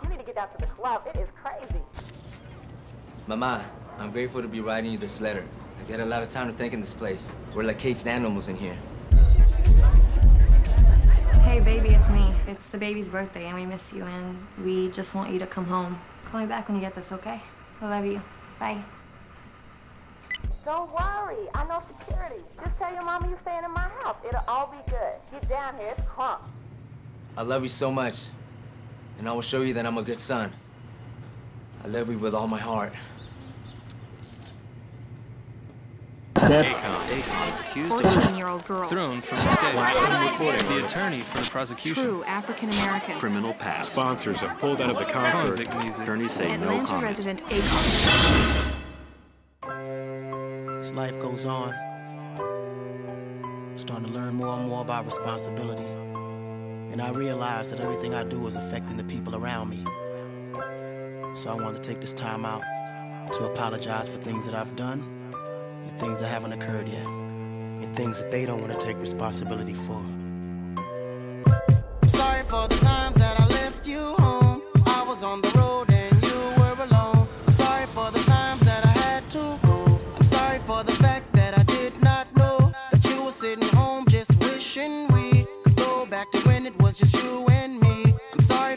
doing at the house. You need to get down to the club. It is crazy. Mama, I'm grateful to be writing you this letter. I get a lot of time to think in this place. We're like caged animals in here. Hey, baby, it's me. It's the baby's birthday, and we miss you, and we just want you to come home. Call me back when you get this, okay? I love you. Bye. Don't worry. I know security. Just tell your mama you're staying in my house. It'll all be good. Get down here. It's crunk. I love you so much, and I will show you that I'm a good son. I love you with all my heart. Akon is accused of 14-year-old girl. thrown from the stage. The attorney for the prosecution. True African American. Criminal past. Sponsors have pulled out of the concert. Convict music. Attorneys say no Atlanta comment. resident Akon. As life goes on, I'm starting to learn more and more about responsibility. And I realized that everything I do is affecting the people around me. So I wanted to take this time out to apologize for things that I've done and things that haven't occurred yet, and things that they don't want to take responsibility for. I'm sorry for the times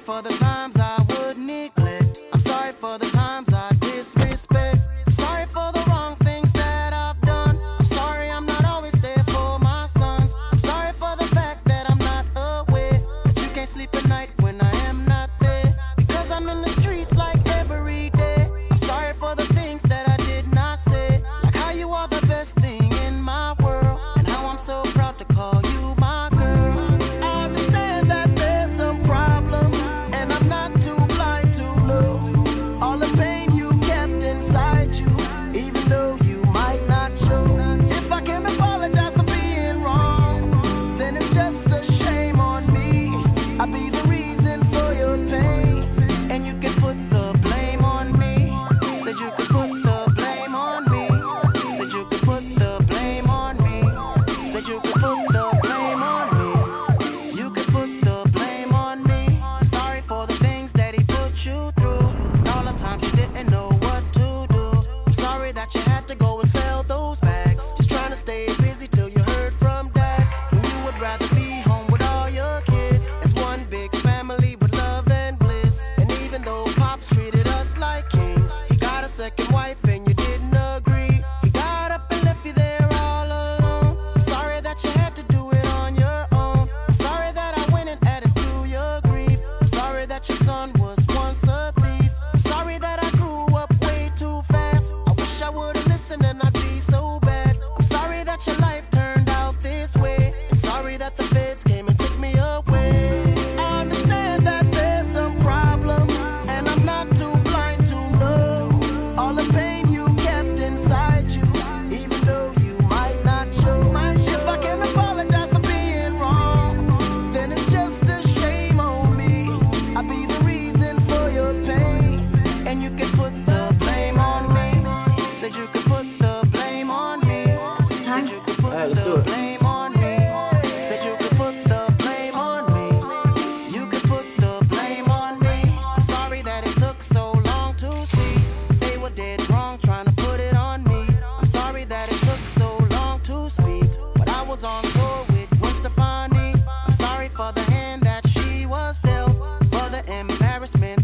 for the times trying to put it on me. I'm sorry that it took so long to speak. But I was on tour with Gwen Stefani. I'm sorry for the hand that she was dealt. For the embarrassment